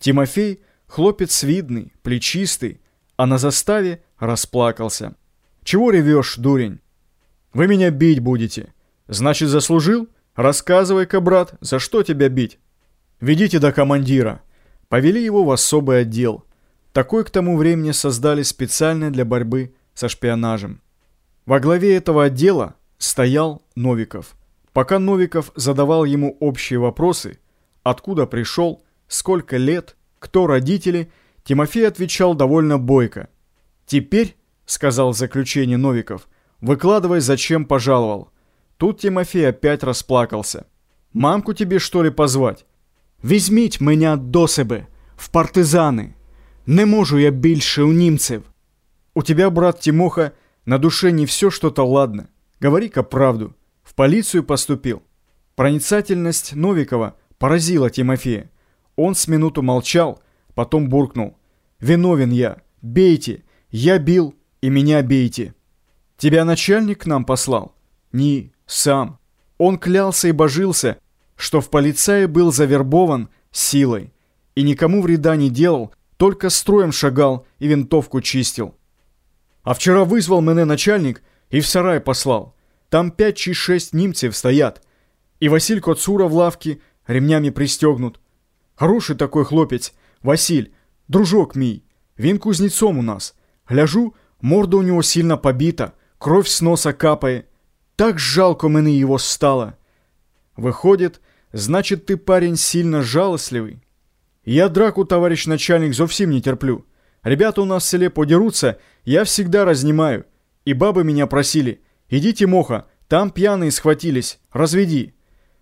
Тимофей – хлопец видный, плечистый, а на заставе расплакался. «Чего ревешь, дурень? Вы меня бить будете. Значит, заслужил? Рассказывай-ка, брат, за что тебя бить? Ведите до командира». Повели его в особый отдел. Такой к тому времени создали специально для борьбы со шпионажем. Во главе этого отдела стоял Новиков. Пока Новиков задавал ему общие вопросы, откуда пришел, сколько лет, кто родители, Тимофей отвечал довольно бойко. «Теперь», — сказал в заключение Новиков, — «выкладывай, зачем пожаловал». Тут Тимофей опять расплакался. «Мамку тебе, что ли, позвать?» «Візьміть мене до себе, в партизани. Не можу я більше у німців». «У тебя, брат Тимоха, на душе не все что-то ладно. Говори-ка правду. В полицию поступил». Проницательность Новикова поразила Тимофея. Он с минуту молчал, потом буркнул. «Виновен я. Бейте. Я бил, и меня бейте». «Тебя начальник к нам послал?» «Не, сам». Он клялся и божился, что в полицае был завербован силой и никому вреда не делал, только строем шагал и винтовку чистил. А вчера вызвал меня начальник и в сарай послал. Там пять чи шесть немцев стоят. И Василь Коцура в лавке ремнями пристегнут. Хороший такой хлопець, Василь, дружок мій. Він кузнецом у нас. Гляжу, морда у него сильно побита, кровь с носа капает. Так жалко мне его стало. Выходит, значит, ты парень сильно жалостливый. Я драку, товарищ начальник, совсем не терплю. Ребята у нас в селе подерутся, я всегда разнимаю. И бабы меня просили, идите, Моха, там пьяные схватились, разведи.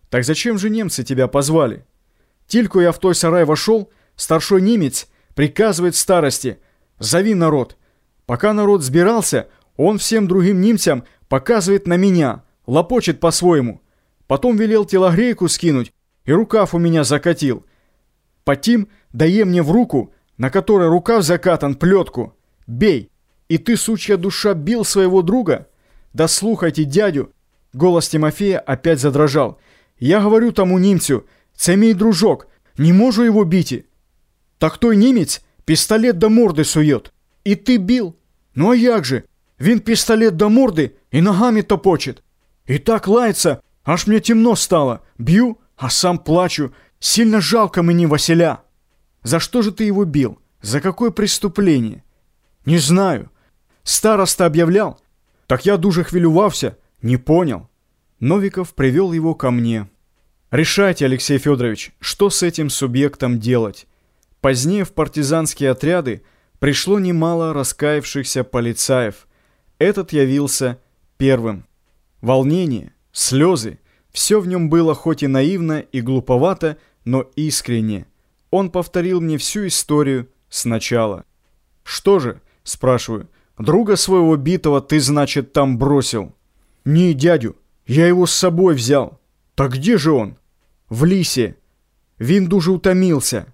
Так зачем же немцы тебя позвали? Тільки я в той сарай вошел, старшой немец приказывает старости «Зови народ». Пока народ сбирался, он всем другим немцам показывает на меня, лопочет по-своему. Потом велел телогрейку скинуть и рукав у меня закатил. Потим дае мне в руку, на которой рукав закатан, плетку. «Бей! И ты, сучья душа, бил своего друга?» «Да слухайте, дядю!» Голос Тимофея опять задрожал. «Я говорю тому немцу, Це мій дружок, не можу його біти. Так той німець пістолет до морди сует. І ти біл? Ну а як же? Він пістолет до морди і ногами топочет. І так лається, аж мне темно стало. Бью, а сам плачу. Сильно жалко мені Василя. За что же ты его бил? За какое преступление? Не знаю. Староста объявлял. Так я дуже хвилювався, не понял. Новиков привел его ко мне. Решайте, Алексей Федорович, что с этим субъектом делать. Позднее в партизанские отряды пришло немало раскаявшихся полицаев. Этот явился первым. Волнение, слезы, все в нем было хоть и наивно и глуповато, но искренне. Он повторил мне всю историю сначала. «Что же?» – спрашиваю. «Друга своего битого ты, значит, там бросил?» «Не, дядю, я его с собой взял». «Так где же он?» «В лісі. Він дуже утомился.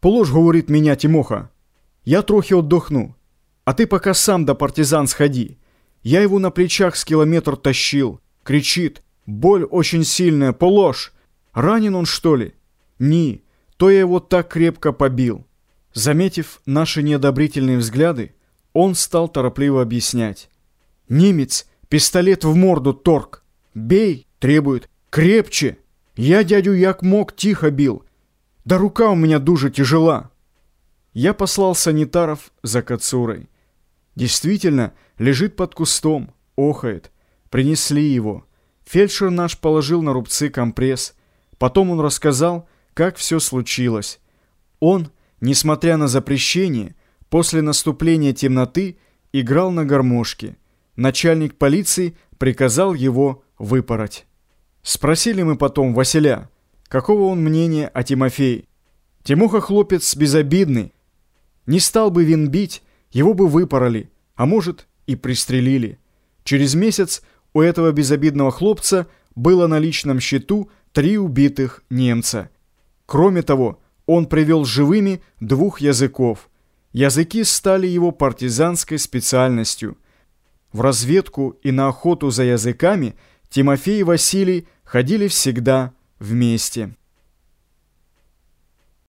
Полож, говорит меня Тимоха. Я трохи отдохну. А ты пока сам до партизан сходи. Я его на плечах с километр тащил. Кричит. Боль очень сильная. Полож. Ранен он, что ли? Ни. То я его так крепко побил. Заметив наши неодобрительные взгляды, он стал торопливо объяснять. Немец, пистолет в морду торг. Бей, требует. Крепче! Я дядю як мог тихо бил. Да рука у меня дуже тяжела. Я послал санитаров за Кацурой. Действительно, лежит под кустом, охает. Принесли его. Фельдшер наш положил на рубцы компресс. Потом он рассказал, как все случилось. Он, несмотря на запрещение, после наступления темноты играл на гармошке. Начальник полиции приказал его выпороть. Спросили мы потом Василя, какого он мнения о Тимофее. Тимоха хлопец безобидный. Не стал бы вин бить, его бы выпороли, а может и пристрелили. Через месяц у этого безобидного хлопца было на личном счету три убитых немца. Кроме того, он привел живыми двух языков. Языки стали его партизанской специальностью. В разведку и на охоту за языками Тимофей и Василий ходили всегда вместе.